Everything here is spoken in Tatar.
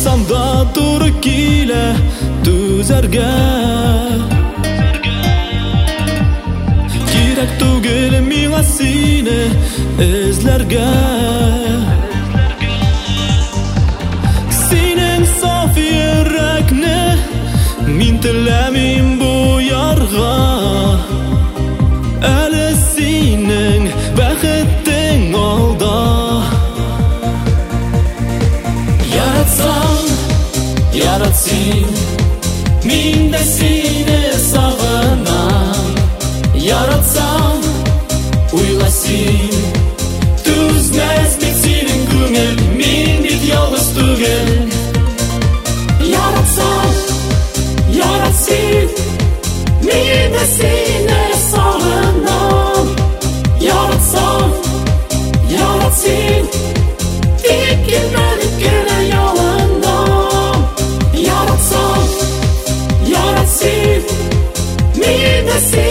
Алсам да туры килә түзәргә Кирәк түгел миңа сине эзләргә Синең сафи рәкне мин теләмим Yaratse min de sine sağana Yaratsa uylasim Tusnes min sine gümeli min diz yolda stugene Yaratsa see